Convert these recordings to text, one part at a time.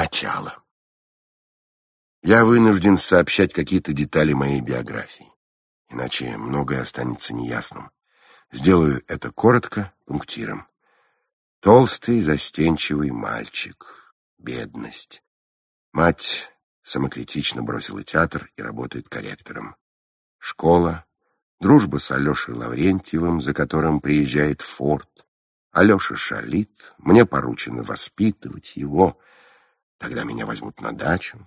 Начало. Я вынужден сообщать какие-то детали моей биографии, иначе многое останется неясным. Сделаю это коротко, пунктиром. Толстый, застенчивый мальчик. Бедность. Мать самокритично бросила театр и работает корректором. Школа. Дружба с Алешей Лаврентьевым, за которым приезжает Форд. Алеша шалит, мне поручено воспитывать его. Тогда меня возьмут на дачу.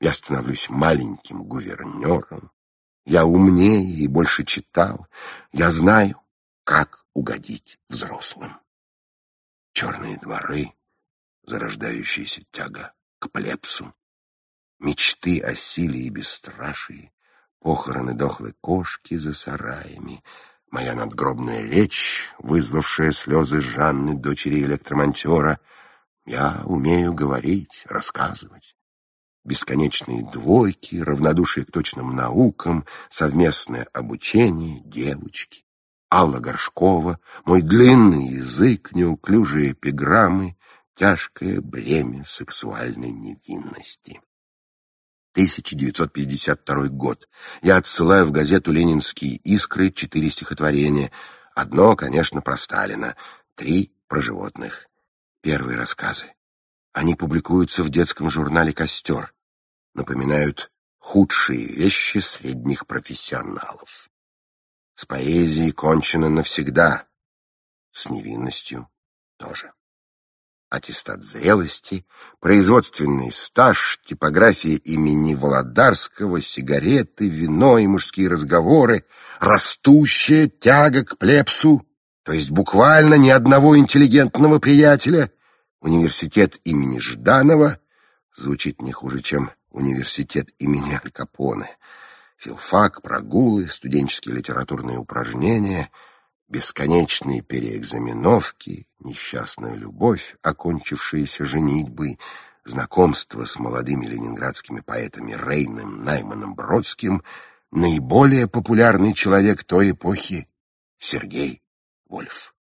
Я становлюсь маленьким гувернером. Я умнее и больше читал. Я знаю, как угодить взрослым. Черные дворы, зарождающаяся тяга к плебсу, мечты о силе и бесстрашии, похороны дохлой кошки за сараями, моя надгробная речь, вызвавшая слезы Жанны, дочери электромонтера. Я умею говорить, рассказывать. Бесконечные двойки, равнодушие к точным наукам, совместное обучение, девочки. Алла Горшкова, мой длинный язык, неуклюжие эпиграммы, тяжкое бремя сексуальной невинности. 1952 год. Я отсылаю в газету «Ленинские искры» четыре стихотворения. Одно, конечно, про Сталина, три про животных. Первые рассказы. Они публикуются в детском журнале «Костер». Напоминают худшие вещи средних профессионалов. С поэзией кончено навсегда, с невинностью тоже аттестат зрелости, производственный стаж, типография имени Володарского, сигареты, вино и мужские разговоры, растущая тяга к плебсу, то есть буквально ни одного интеллигентного приятеля, университет имени Жданова, звучит не хуже, чем университет имени Аль Капоне, филфак, прогулы, студенческие литературные упражнения — бесконечные переэкзаменовки, несчастная любовь, окончившаяся женитьбой, знакомство с молодыми ленинградскими поэтами Рейном, Найманом, Бродским, наиболее популярный человек той эпохи — Сергей Вольф.